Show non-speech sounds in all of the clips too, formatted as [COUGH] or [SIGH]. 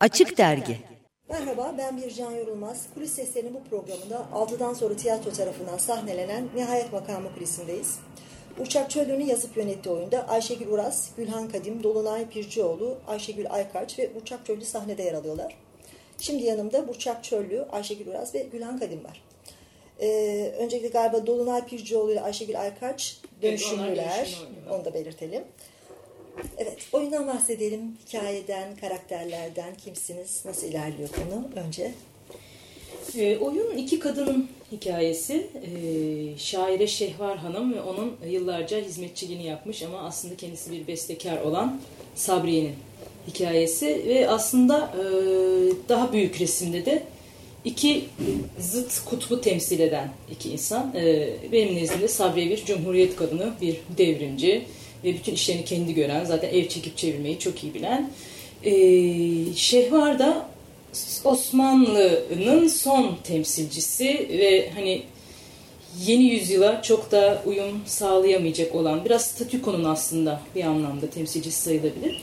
Açık Dergi Merhaba ben Bircan Yorulmaz. Kulis Seslerinin bu programında 6'dan sonra tiyatro tarafından sahnelenen Nihayet Makamı kulisindeyiz. Uçak Çöllü'nün yazıp yönettiği oyunda Ayşegül Uras, Gülhan Kadim, Dolunay Pircioğlu, Ayşegül Aykaç ve Burçak Çöllü sahnede yer alıyorlar. Şimdi yanımda Burçak Çöllü, Ayşegül Uras ve Gülhan Kadim var. Ee, öncelikle galiba Dolunay Pircioğlu ile Ayşegül Aykaç dönüşümlüler. Onu da belirtelim. Evet, oyundan bahsedelim. Hikayeden, karakterlerden, kimsiniz, nasıl ilerliyor konu önce? E, oyun iki kadının hikayesi. E, şaire Şehvar Hanım ve onun yıllarca hizmetçiliğini yapmış ama aslında kendisi bir bestekar olan Sabriye'nin hikayesi. Ve aslında e, daha büyük resimde de iki zıt kutbu temsil eden iki insan. E, benim nezdimde Sabriye bir cumhuriyet kadını, bir devrimci ve bütün işlerini kendi gören, zaten ev çekip çevirmeyi çok iyi bilen. E, Şehvar da Osmanlı'nın son temsilcisi ve hani yeni yüzyıla çok da uyum sağlayamayacak olan biraz statükonun aslında bir anlamda temsilcisi sayılabilir.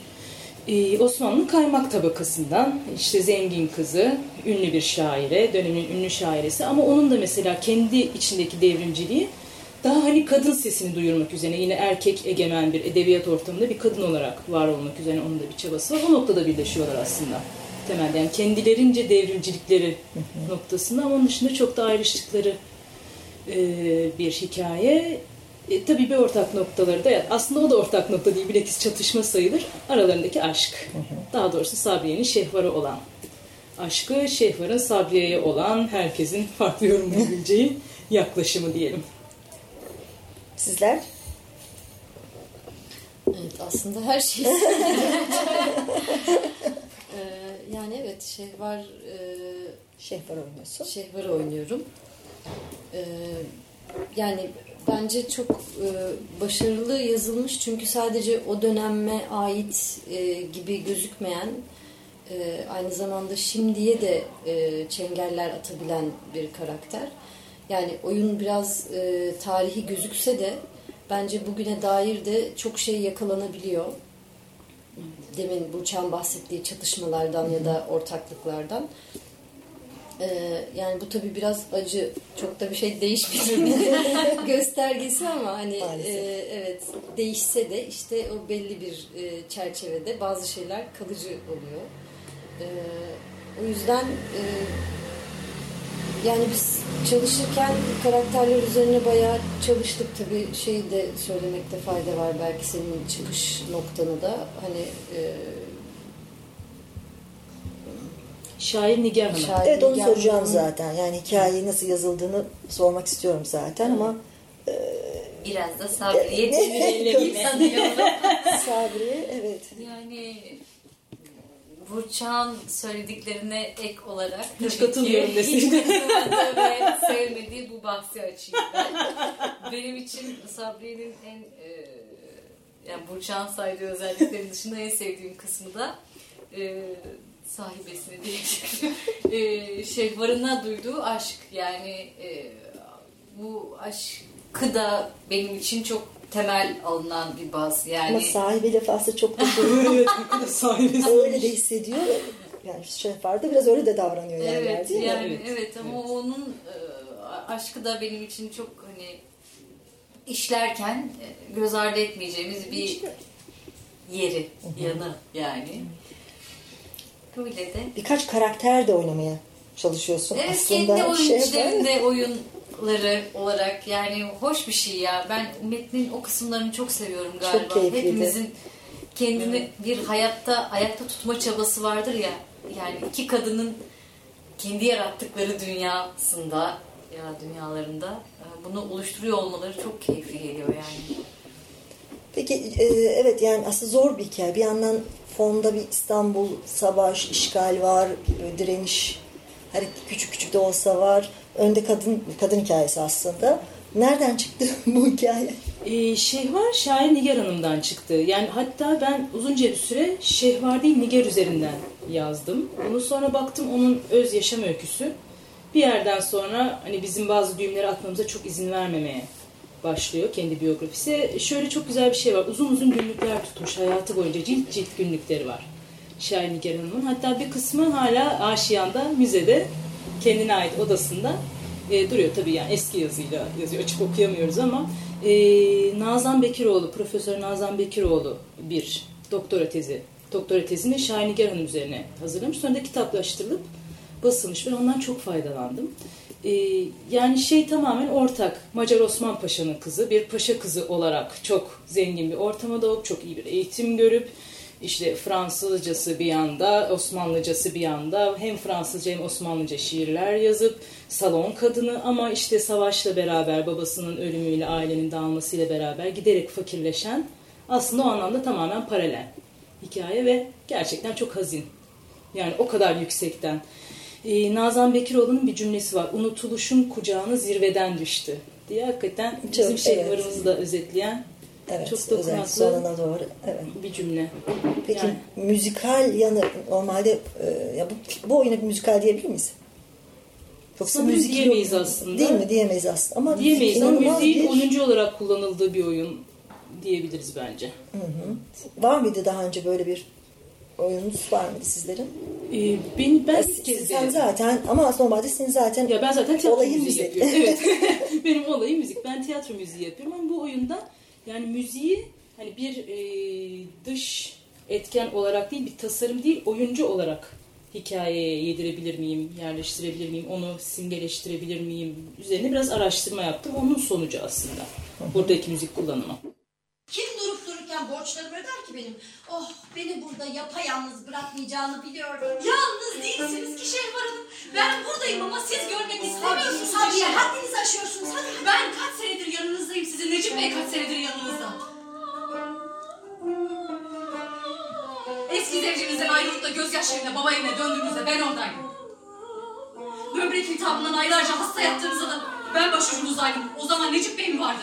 Ee, Osmanlı kaymak tabakasından işte zengin kızı, ünlü bir şaire, dönemin ünlü şairesi ama onun da mesela kendi içindeki devrimciliği daha hani kadın sesini duyurmak üzere yine erkek egemen bir edebiyat ortamında bir kadın olarak var olmak üzere onun da bir çabası var. O noktada birleşiyorlar aslında temelde. Yani kendilerince devrimcilikleri noktasında ama onun dışında çok da ayrıştıkları e, bir hikaye. E, tabii bir ortak noktaları da aslında o da ortak nokta değil bilakis çatışma sayılır. Aralarındaki aşk. Daha doğrusu Sabriye'nin Şehvar'a olan aşkı, Şehvar'ın Sabriye'ye olan herkesin farklı yorumlayabileceği yaklaşımı diyelim. Sizler? Evet aslında her şey. [LAUGHS] ee, yani evet Şehvar e, Şehvar oynuyorsun. Şehvar oynuyorum. Ee, yani bence çok e, başarılı yazılmış çünkü sadece o döneme ait e, gibi gözükmeyen e, aynı zamanda şimdiye de e, çengeller atabilen bir karakter. Yani oyun biraz e, tarihi gözükse de bence bugüne dair de çok şey yakalanabiliyor. Demin Burçak'ın bahsettiği çatışmalardan ya da ortaklıklardan. Ee, yani bu tabii biraz acı. Çok da bir şey değişmedi [LAUGHS] göstergesi ama hani e, evet değişse de işte o belli bir e, çerçevede bazı şeyler kalıcı oluyor. E, o yüzden e, yani biz çalışırken karakterler üzerine bayağı çalıştık tabii şey de söylemekte fayda var belki senin çıkış noktanı da hani e, Şair Nigar Hanım. Şair evet onu Nigar soracağım Hanım. zaten. Yani hikayeyi nasıl yazıldığını sormak istiyorum zaten ama e, biraz da Sabriye dinleyelim [LAUGHS] sanıyorum. Sabriye evet. Yani Burçak'ın söylediklerine ek olarak hiç katılmıyorum desin. sevmediği bu bahsi açayım ben. Benim için Sabriye'nin en e, yani Burçak'ın saydığı özelliklerin dışında en sevdiğim kısmı da e, sahibesine değil e, şehvarına duyduğu aşk yani e, bu aşkı da benim için çok temel alınan bir baz yani. Ama sahibi lafı aslında çok da [LAUGHS] evet, sahibi öyle de hissediyor. Yani Şehvar da biraz öyle de davranıyor evet, yerler değil mi? Yani, evet, evet ama evet. onun e, aşkı da benim için çok hani işlerken e, göz ardı etmeyeceğimiz bir yeri, yanı yani. Öyle de. Birkaç karakter de oynamaya çalışıyorsun evet, aslında. kendi oyun şey oyunları olarak yani hoş bir şey ya. Ben metnin o kısımlarını çok seviyorum galiba. Çok keyifliydi. Hepimizin kendini bir hayatta ayakta tutma çabası vardır ya. Yani iki kadının kendi yarattıkları dünyasında ya dünyalarında bunu oluşturuyor olmaları çok keyifli geliyor yani. Peki e, evet yani aslında zor bir hikaye. Bir yandan fonda bir İstanbul savaş, işgal var, direniş her küçük küçük de olsa var. Önde kadın kadın hikayesi aslında. Nereden çıktı [LAUGHS] bu hikaye? Ee, Şehvar şair Nigar Hanım'dan çıktı. Yani hatta ben uzunca bir süre Şehvar değil Nigar üzerinden yazdım. Onu sonra baktım onun öz yaşam öyküsü. Bir yerden sonra hani bizim bazı düğümleri atmamıza çok izin vermemeye başlıyor kendi biyografisi. Şöyle çok güzel bir şey var. Uzun uzun günlükler tutmuş hayatı boyunca cilt cilt günlükleri var. Şahin Nigar Hanım'ın. Hatta bir kısmı hala Aşiyan'da, müzede, kendine ait odasında e, duruyor. Tabii yani eski yazıyla yazıyor. Açık okuyamıyoruz ama e, Nazan Bekiroğlu, Profesör Nazan Bekiroğlu bir doktora tezi. Doktora tezini Şahin Nigar Hanım üzerine hazırlamış. Sonra da kitaplaştırılıp basılmış. Ben ondan çok faydalandım. Ee, yani şey tamamen ortak. Macar Osman Paşa'nın kızı, bir paşa kızı olarak çok zengin bir ortama doğup, çok iyi bir eğitim görüp, işte Fransızcası bir yanda, Osmanlıcası bir yanda, hem Fransızca hem Osmanlıca şiirler yazıp, salon kadını ama işte savaşla beraber, babasının ölümüyle, ailenin dağılmasıyla beraber giderek fakirleşen, aslında o anlamda tamamen paralel hikaye ve gerçekten çok hazin. Yani o kadar yüksekten. Ee, Nazan Bekiroğlu'nun bir cümlesi var. Unutuluşun kucağına zirveden düştü diye hakikaten bizim Çok, evet. da özetleyen Evet, çok dokunaklı sonuna doğru. Evet. bir cümle. Peki Yani. müzikal yanı normalde e, ya bu, bu oyuna bir müzikal diyebilir miyiz? Sanırım müzikli diyemeyiz oyun- aslında. Değil mi? Diyemeyiz aslında. Ama Diyemeyiz ama müziğin bir- oyuncu olarak kullanıldığı bir oyun diyebiliriz bence. Var mıydı daha önce böyle bir oyununuz var mıydı sizlerin? Ee, ben, ben Ya ilk kez sen zaten ama aslında normalde senin zaten Ya ben zaten tiyatro Olayın müziği müzik. yapıyorum. [LAUGHS] Evet. [LAUGHS] Benim olayım müzik. Ben tiyatro müziği yapıyorum ama bu oyunda yani müziği hani bir e, dış etken olarak değil, bir tasarım değil, oyuncu olarak hikayeye yedirebilir miyim, yerleştirebilir miyim, onu simgeleştirebilir miyim üzerine biraz araştırma yaptım. Onun sonucu aslında buradaki müzik kullanımı. Kim durup dururken borçlarımı öder ki benim? Oh beni burada yapayalnız bırakmayacağını biliyorum. Yalnız değilsiniz ki Şehvar Hanım. Ben buradayım ama siz görmek istemiyorsunuz. Sabiye haddinizi aşıyorsunuz. Hadi, hadi. Ben kaç senedir yanınızdayım sizin. Necip Bey kaç senedir yanınızda. Eski zevcinizden ayrılıp da gözyaşlarıyla baba evine döndüğünüzde ben oradaydım. Böbrek iltihabından aylarca hasta yattığınızda da ben başucunuzdaydım. O zaman Necip Bey mi vardı?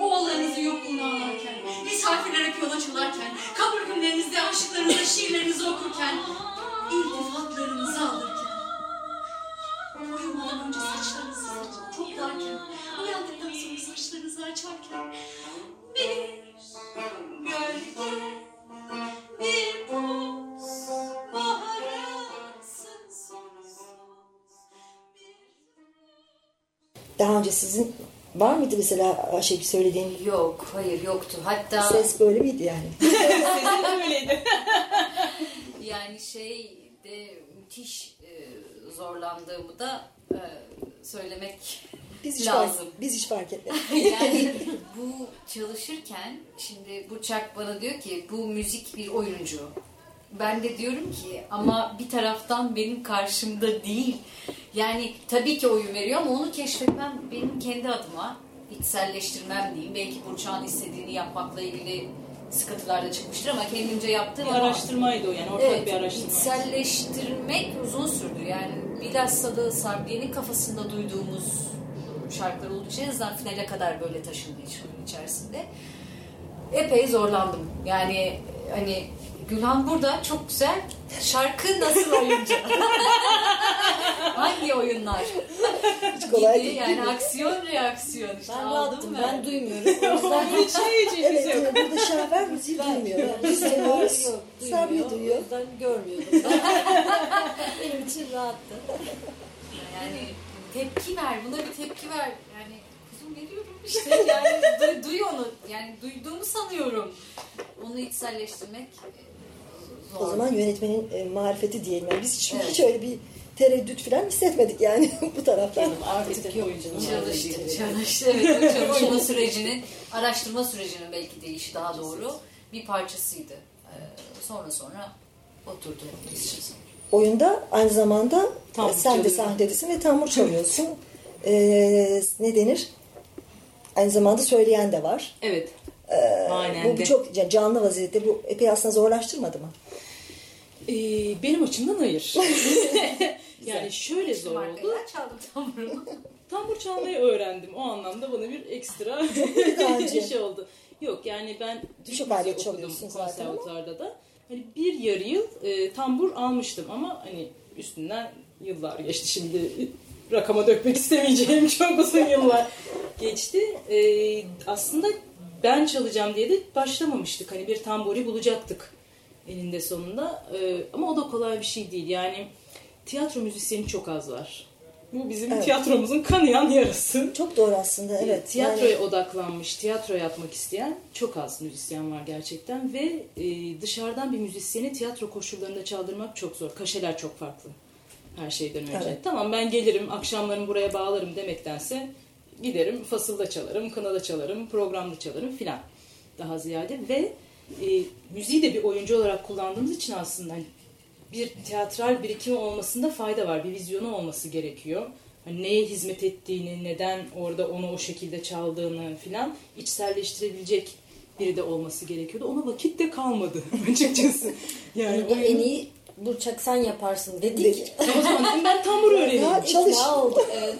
Ağlarken, misafirler hep yola çalarken, kabul günlerinizde aşıklarınıza şiirlerinizi okurken, iltifatlarınızı alırken, uyumadan önce saçlarınızı saç- toplarken, uyandıktan sonra saçlarınızı açarken, bir gölge, bir buz, baharımsın sonsuz, daha önce sizin var mıydı mesela Ayşegül söylediğin Yok, hayır yoktu. Hatta ses böyle miydi yani? [LAUGHS] De öyleydi. yani şey de müthiş e, zorlandığımı da e, söylemek Biz hiç lazım. fark, biz hiç fark etmedik. [LAUGHS] yani bu çalışırken şimdi Burçak bana diyor ki bu müzik bir oyuncu. Ben de diyorum ki ama bir taraftan benim karşımda değil. Yani tabii ki oyun veriyor ama onu keşfetmem benim kendi adıma içselleştirmem diyeyim. Belki Burçak'ın istediğini yapmakla ilgili sıkıntılar da çıkmıştır ama kendimce yaptığım Bir ama- araştırmaydı o yani ortak Evet, bir araştırma. içselleştirmek uzun sürdü. Yani bilhassa da Sabriye'nin kafasında duyduğumuz şarkılar olduğu için en azından finale kadar böyle oyun içerisinde. Epey zorlandım. Yani hani Gülhan burada çok güzel. Şarkı nasıl oyuncu? [LAUGHS] Hangi oyunlar? Hiç kolay değil. yani aksiyon reaksiyon işte Ben aldım rahattım. ben. Ben duymuyorum. O yüzden [LAUGHS] hiç Evet, yok. yani burada şahver müziği [LAUGHS] duymuyor. Biz duyuyoruz. Duymuyor. duyuyor. Yüzden görmüyordum. Ben. Benim için rahattı. Yani tepki ver, buna bir tepki ver. Yani kuzum veriyorum işte yani du- duy onu. Yani duyduğumu sanıyorum. Onu içselleştirmek O zaman yönetmenin e, marifeti diyelim. Yani biz hiç, Evet. hiç öyle bir tereddüt falan hissetmedik yani [LAUGHS] bu taraftan. Artık yok canım. çalıştı, çalıştı. Evet, o çalışma [LAUGHS] sürecinin, araştırma sürecinin belki de işi daha doğru bir parçasıydı. Ee, sonra sonra oturdu. Oyunda aynı zamanda e, sen de çalıyorum. sahnedesin ve tambur çalıyorsun. E, ne denir? Aynı zamanda söyleyen de var. Evet. Aynen Bu, bu de. çok canlı vaziyette bu epey aslında zorlaştırmadı mı? Ee, benim açımdan hayır. [LAUGHS] yani şöyle zor oldu. Çaldım tamburumu. Tambur çalmayı öğrendim. O anlamda bana bir ekstra [LAUGHS] önce. şey oldu. Yok yani ben Birçok müziği alet okudum konservatuvarda da. Hani bir yarı yıl e, tambur almıştım ama hani üstünden yıllar geçti şimdi rakama dökmek istemeyeceğim [LAUGHS] çok uzun yıllar geçti. E, aslında ben çalacağım diye de başlamamıştık. Hani bir tamburi bulacaktık. Eninde sonunda. E, ama o da kolay bir şey değil. Yani tiyatro müzisyeni çok az var. Bu bizim Evet. tiyatromuzun kanayan yarası. Çok doğru aslında evet. Tiyatroya Yani- odaklanmış, tiyatro yapmak isteyen çok az müzisyen var gerçekten ve e, dışarıdan bir müzisyeni tiyatro koşullarında çaldırmak çok zor. Kaşeler çok farklı her şeyden önce. Evet. Tamam ben gelirim, akşamlarımı buraya bağlarım demektense giderim, fasılda çalarım, kınada çalarım, programda çalarım filan daha ziyade ve e, müziği de bir oyuncu olarak kullandığımız için aslında hani bir tiyatral birikimi olmasında fayda var. Bir vizyonu olması gerekiyor. Hani neye hizmet ettiğini, neden orada onu o şekilde çaldığını filan içselleştirebilecek biri de olması gerekiyordu. Ona vakit de kalmadı [LAUGHS] açıkçası. Yani Yani en iyi Burçak sen yaparsın dedik. Dedik. o zaman dedim ben [LAUGHS] tambur öğreneyim. Ya, çalış. İkna olduk. [LAUGHS] Evet.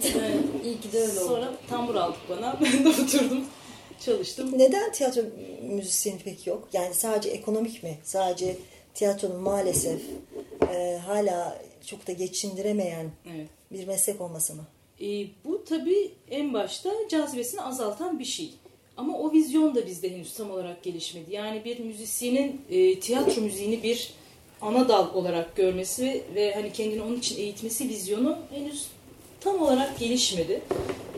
İyi ki de öyle oldu. Sonra tambur aldık bana. Ben de oturdum. Çalıştım. Neden tiyatro müzisyeni pek yok? Yani sadece ekonomik mi? Sadece tiyatronun maalesef e, hala çok da geçindiremeyen Evet. bir meslek olması mı? E, bu tabii en başta cazibesini azaltan bir şey. Ama o vizyon da bizde henüz tam olarak gelişmedi. Yani bir müzisyenin e, tiyatro müziğini bir ana dal olarak görmesi ve, hani kendini onun için eğitmesi vizyonu henüz tam olarak gelişmedi.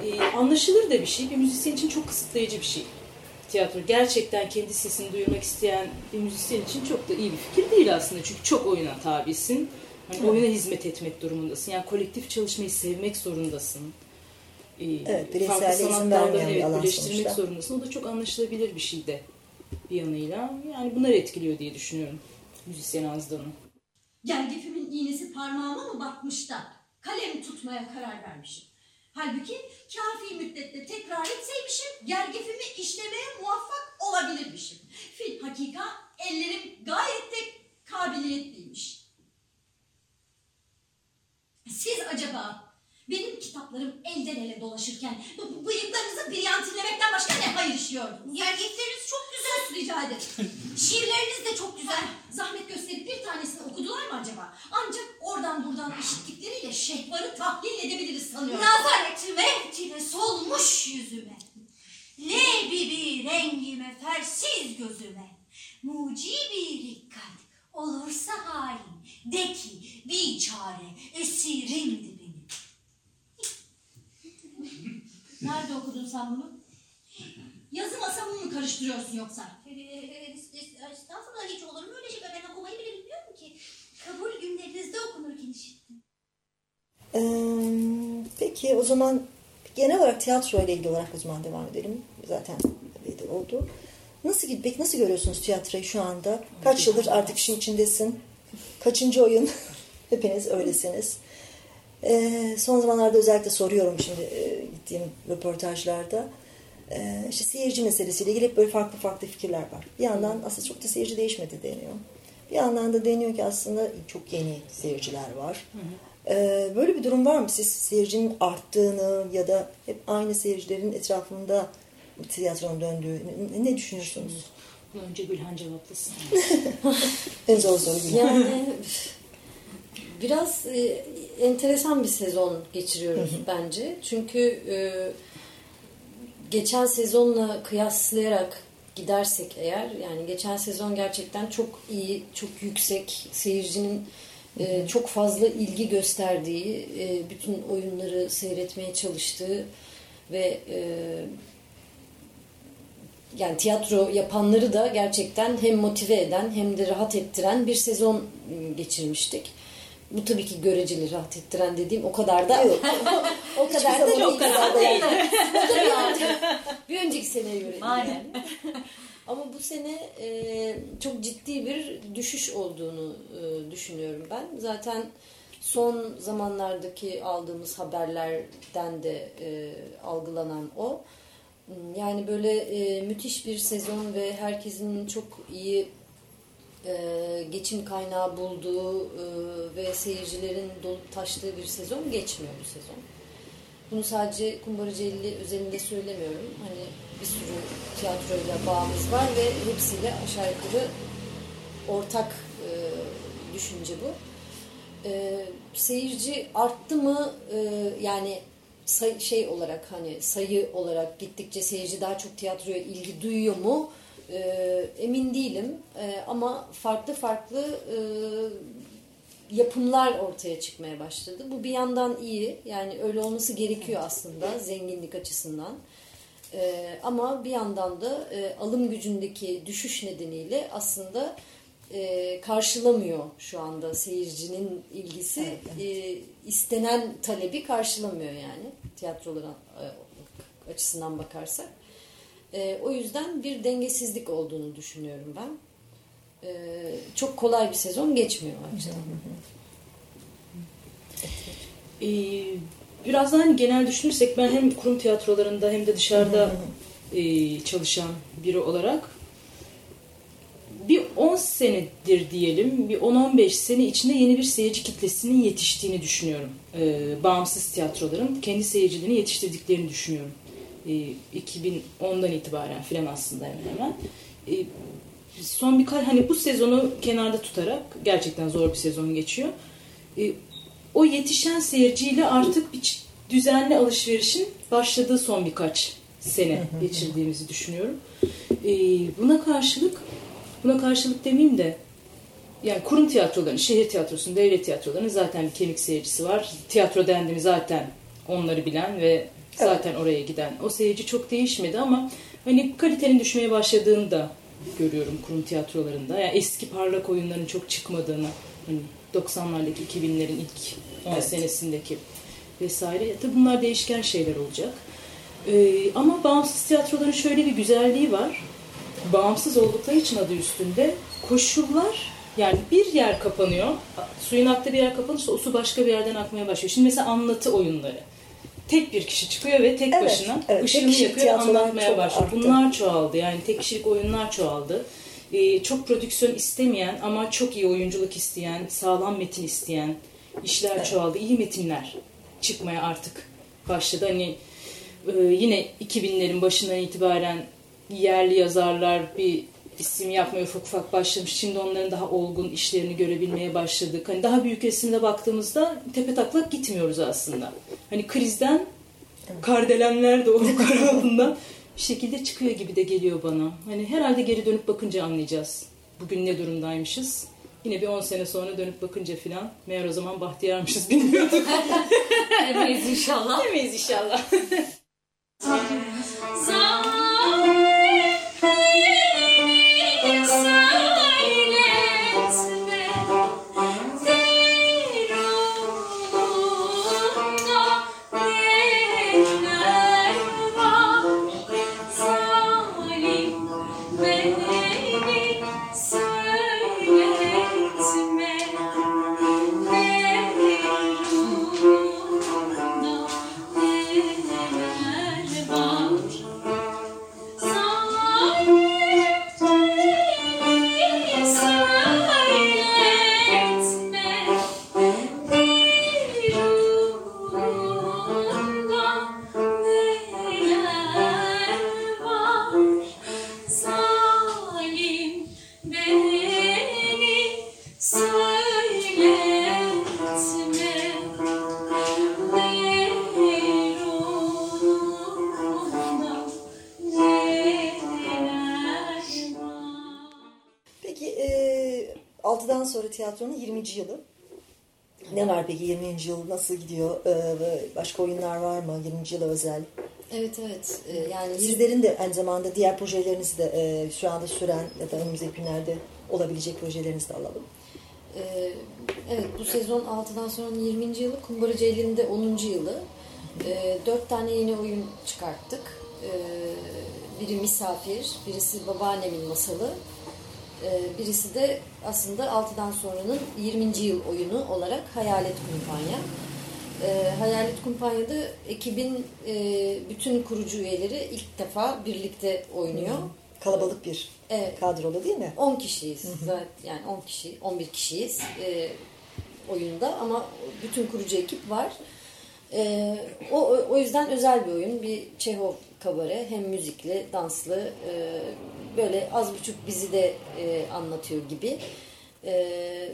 E, anlaşılır da bir şey. Bir müzisyen için çok kısıtlayıcı bir şey. Tiyatro gerçekten kendi sesini duyurmak isteyen bir müzisyen için çok da iyi bir fikir değil aslında. Çünkü çok oyuna tabisin. Hani oyuna hizmet etmek durumundasın. Yani kolektif çalışmayı sevmek zorundasın. Ee, Evet, farklı izin sanat vermeyen evet, alan birleştirmek sonuçta. zorundasın. O da çok anlaşılabilir bir şey de bir yanıyla. Yani bunlar etkiliyor diye düşünüyorum müzisyen azlığını. Gergefimin iğnesi parmağıma mı batmış da kalem tutmaya karar vermişim. Halbuki kafi müddette tekrar etseymişim gergefimi işlemeye muvaffak olabilirmişim. Fil hakika ellerim gayet de kabiliyetliymiş. Siz acaba benim kitaplarım elden ele dolaşırken bu, bıyıklarınızı brilyantinlemekten başka ne hayır işliyordunuz? Gergefleriniz çok güzel rica ederim. Şiirleriniz de çok güzel. Zahmet gösterip bir tanesini okudular mı acaba? Ancak oradan buradan işittikleriyle şehvarı tahlil edebiliriz sanıyorum. Nazaretime etine solmuş yüzüme. Lebibi rengime fersiz gözüme. Mucibi dikkat olursa hain. De ki biçare esirimdi benim. Nerede okudun sen bunu? Yazı masamı mı karıştırıyorsun yoksa? Ee, Estağfurullah hiç olur mu öyle şey? Ben okumayı bile bilmiyorum ki. Kabul günlerinizde okunurken işittim. Ee, peki o zaman genel olarak tiyatro ile ilgili olarak o zaman devam edelim. Zaten oldu. Nasıl peki nasıl görüyorsunuz tiyatroyu şu anda? Kaç yıldır artık işin içindesin? Kaçıncı oyun? [LAUGHS] Hepiniz öylesiniz. Ee, son zamanlarda özellikle soruyorum şimdi e, gittiğim röportajlarda. Ee, işte seyirci meselesiyle ilgili hep böyle farklı farklı fikirler var. Bir yandan aslında çok da seyirci değişmedi deniyor. Bir yandan da deniyor ki aslında çok yeni seyirciler var. Ee, böyle bir durum var mı? Siz seyircinin arttığını ya da hep aynı seyircilerin etrafında tiyatronun döndüğü ne, ne düşünüyorsunuz? Önce Gülhan cevaplasın. [LAUGHS] En zor soru Gülhan. Yani biraz e, enteresan bir sezon geçiriyoruz bence. Çünkü e, geçen sezonla kıyaslayarak gidersek eğer yani geçen sezon gerçekten çok iyi, çok yüksek seyircinin e, çok fazla ilgi gösterdiği, e, bütün oyunları seyretmeye çalıştığı ve e, yani tiyatro yapanları da gerçekten hem motive eden hem de rahat ettiren bir sezon geçirmiştik. Bu tabii ki göreceli rahat ettiren dediğim o kadar da Yok. [LAUGHS] o kadar da Hiçbir değil. o kadar değil. bir önceki seneye göre. Aynen. [LAUGHS] Ama bu sene e, çok ciddi bir düşüş olduğunu e, düşünüyorum ben. Zaten son zamanlardaki aldığımız haberlerden de e, algılanan o. Yani böyle e, müthiş bir sezon ve herkesin çok iyi e, geçim kaynağı bulduğu e, ve seyircilerin dolup taştığı bir sezon geçmiyor bu sezon. Bunu sadece Kumbaracı 50 özelinde söylemiyorum. Hani bir sürü tiyatroyla bağımız var ve hepsiyle aşağı yukarı ortak e, düşünce bu. E, seyirci arttı mı e, yani say- şey olarak hani sayı olarak gittikçe seyirci daha çok tiyatroya ilgi duyuyor mu? e, emin değilim E, ama farklı farklı e, yapımlar ortaya çıkmaya başladı. Bu bir yandan iyi yani öyle olması gerekiyor aslında zenginlik açısından. E, ama bir yandan da e, alım gücündeki düşüş nedeniyle aslında e, karşılamıyor şu anda seyircinin ilgisi. E, istenen talebi karşılamıyor yani tiyatroların e, açısından bakarsak. E, o yüzden bir dengesizlik olduğunu düşünüyorum ben. E, çok kolay bir sezon geçmiyor açıdan. Ee, biraz daha hani genel düşünürsek ben hem kurum tiyatrolarında hem de dışarıda e, çalışan biri olarak bir 10 senedir diyelim, bir 10-15 sene içinde yeni bir seyirci kitlesinin yetiştiğini düşünüyorum. Ee, bağımsız tiyatroların kendi seyircilerini yetiştirdiklerini düşünüyorum. Ee, 2010'dan itibaren filan aslında hemen hemen. Ee, son birkaç hani bu sezonu kenarda tutarak gerçekten zor bir sezon geçiyor. Ee, o yetişen seyirciyle artık bir düzenli alışverişin başladığı son birkaç sene geçirdiğimizi düşünüyorum. Ee, buna karşılık buna karşılık demeyeyim de yani kurum tiyatrolarının, şehir tiyatrosunun, devlet tiyatrolarının zaten bir kemik seyircisi var. Tiyatro dendi mi zaten onları bilen ve zaten oraya giden. O seyirci çok değişmedi ama hani kalitenin düşmeye başladığını da görüyorum kurum tiyatrolarında. Yani eski parlak oyunların çok çıkmadığını hani 90'lardaki 2000'lerin ilk 10 Evet. senesindeki vesaire. Tabii bunlar değişken şeyler olacak. Ee, ama bağımsız tiyatroların şöyle bir güzelliği var. Bağımsız oldukları için adı üstünde koşullar yani bir yer kapanıyor. Suyun aktığı bir yer kapanırsa o su başka bir yerden akmaya başlıyor. Şimdi mesela anlatı oyunları. Tek bir kişi çıkıyor ve tek Evet, başına evet. Işığını yakıyor anlatmaya başlıyor. arttı. Bunlar çoğaldı. Yani tek kişilik oyunlar çoğaldı. Ee, çok prodüksiyon istemeyen ama çok iyi oyunculuk isteyen, sağlam metin isteyen işler çoğaldı. İyi metinler çıkmaya artık başladı. Hani e, yine 2000'lerin başından itibaren yerli yazarlar bir isim yapmaya ufak ufak başlamış. Şimdi onların daha olgun işlerini görebilmeye başladık. Hani daha büyük resimde baktığımızda tepe taklak gitmiyoruz aslında. Hani krizden kardelenler de o [LAUGHS] kar altından bir şekilde çıkıyor gibi de geliyor bana. Hani herhalde geri dönüp bakınca anlayacağız. Bugün ne durumdaymışız. Yine bir 10 sene sonra dönüp bakınca filan meğer o zaman bahtiyarmışız [LAUGHS] bilmiyorduk. Emeyiz inşallah. Demeyiz inşallah. 6'dan sonra tiyatronun 20. yılı. Ne var peki 20. yıl nasıl gidiyor? E, başka oyunlar var mı 20. yıla özel? Evet evet. Ee, yani Sizlerin de aynı zamanda diğer projelerinizi de e, şu anda süren ya da önümüzdeki günlerde olabilecek projelerinizi de alalım. Ee, evet bu sezon 6'dan sonra 20. yılı Kumbaracı elinde 10. yılı. Ee, 4 tane yeni oyun çıkarttık. Ee, biri Misafir, birisi Babaannemin Masalı. Ee, birisi de aslında 6'dan sonranın 20. yıl oyunu olarak Hayalet Kumpanya. Ee, Hayalet Kumpanya'da ekibin e, bütün kurucu üyeleri ilk defa birlikte oynuyor. Kalabalık bir Evet. kadrolu değil mi? 10 kişiyiz. Zaten yani 10 kişi, 11 kişiyiz e, oyunda ama bütün kurucu ekip var. E, o- o yüzden özel bir oyun. Bir Çehov kabare. Hem müzikli, danslı. e, böyle az buçuk bizi de e, anlatıyor gibi. E,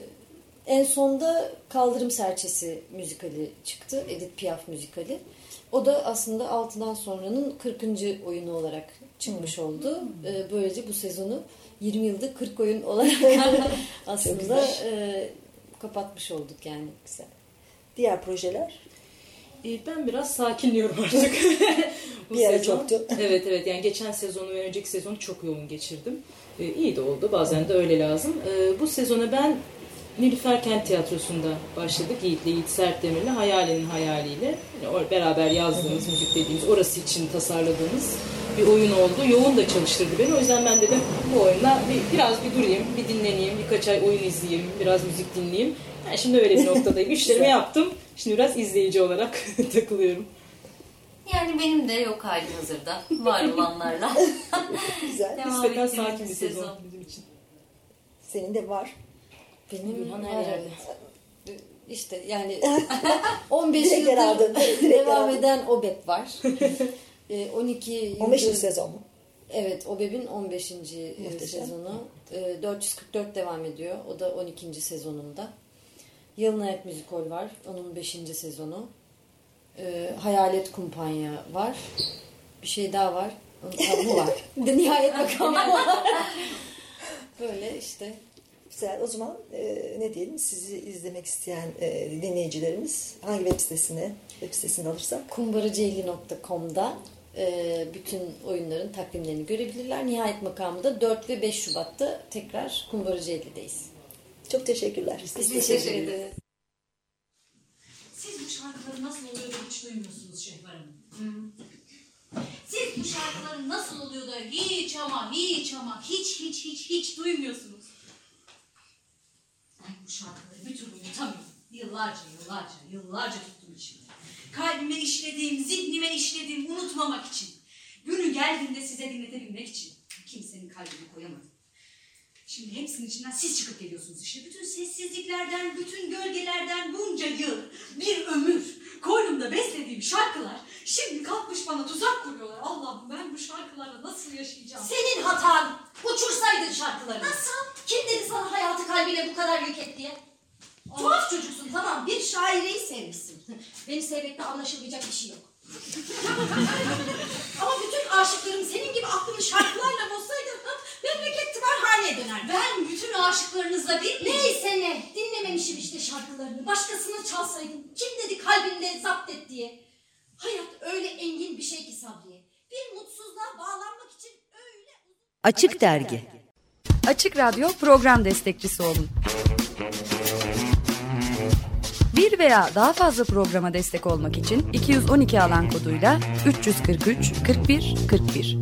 en sonda Kaldırım Serçesi müzikali çıktı. Edith Piaf müzikali. O da aslında 6'dan sonranın 40. oyunu olarak çıkmış oldu. E, böylece bu sezonu 20 yılda 40 oyun olarak [LAUGHS] aslında e, kapatmış olduk yani. Güzel. Diğer projeler? E, ben biraz sakinliyorum artık. Bu [LAUGHS] Bir ara sezon- çoktu. Evet evet yani geçen sezonu ve önceki sezonu çok yoğun geçirdim. E, iyi de oldu bazen de öyle lazım. E, bu sezona ben Nilüfer Kent Tiyatrosu'nda başladık Yiğit'le, Yiğit Sertdemir'le Hayalinin Hayaliyle. Yani beraber yazdığımız, müzik dediğimiz, orası için tasarladığımız bir oyun oldu. Yoğun da çalıştırdı beni. O yüzden ben dedim bu oyunla bir, biraz bir durayım, bir dinleneyim, birkaç ay oyun izleyeyim, biraz müzik dinleyeyim. Yani şimdi öyle bir noktadayım. [LAUGHS] Üçlerimi yaptım. Şimdi biraz izleyici olarak [LAUGHS] takılıyorum. Yani benim de yok hali hazırda. Var olanlarla. [LAUGHS] Güzel. Devam Nispeten sakin bir sezon sezon. bizim için. Senin de var. Benim Gülhan her yerde. İşte yani 15 Direkt yer aldın. yıldır yer devam aldın. eden OBEP var. E, 12 yıldır 15. sezon mu? Evet, OBEB'in 15. Muhteşem. sezonu. E, 444 devam ediyor. O da 12. sezonunda. Yalın Ayak Müzikol var. Onun 5. sezonu. E, Hayalet Kumpanya var. Bir şey daha var. Ha, bu var. [LAUGHS] De Nihayet Makamı var. [LAUGHS] Böyle işte. Güzel. O zaman e, ne diyelim sizi izlemek isteyen e, dinleyicilerimiz hangi web sitesine web sitesini alırsa kumbaraceyli.com'da e, bütün oyunların takvimlerini görebilirler. Nihayet Makamı'nda 4 ve 5 Şubat'ta tekrar Kumbaraceyli'deyiz. Çok teşekkürler. Biz teşekkür ederiz. Siz bu şarkıları nasıl oluyor da hiç duymuyorsunuz Şehvar Hanım? Siz bu şarkıları nasıl oluyor da hiç ama hiç ama hiç hiç hiç hiç duymuyorsunuz? Ben bu şarkıları bir türlü unutamıyorum. Yıllarca yıllarca yıllarca tuttum içimde. Kalbime işlediğim, zihnime işlediğim unutmamak için. Günü geldiğinde size dinletebilmek için. Kimsenin kalbine koyamadım. Şimdi hepsinin içinden siz çıkıp geliyorsunuz işte. Bütün sessizliklerden, bütün gölgelerden bunca yıl, bir ömür koynumda beslediğim şarkılar şimdi kalkmış bana tuzak kuruyorlar. Allah'ım ben bu şarkılarla nasıl yaşayacağım? Senin hatan. Uçursaydın şarkıları. Nasıl? Kim dedi sana hayatı kalbine bu kadar yük et diye? Tuhaf çocuksun tamam bir şaireyi sevmişsin. Beni sevmekte anlaşılmayacak bir şey yok. [LAUGHS] Ama bütün aşıklarım senin gibi aklını şarkılarla bozsaydı memleket tımarhaneye döner. Ben bütün aşıklarınızla bir Neyse ne dinlememişim işte şarkılarını. Başkasını çalsaydım. Kim dedi kalbinde zapt et diye. Hayat öyle engin bir şey ki Sabriye. Bir mutsuzluğa bağlanmak için öyle... Açık Dergi Açık Radyo program destekçisi olun. Bir veya daha fazla programa destek olmak için 212 alan koduyla 343 41 41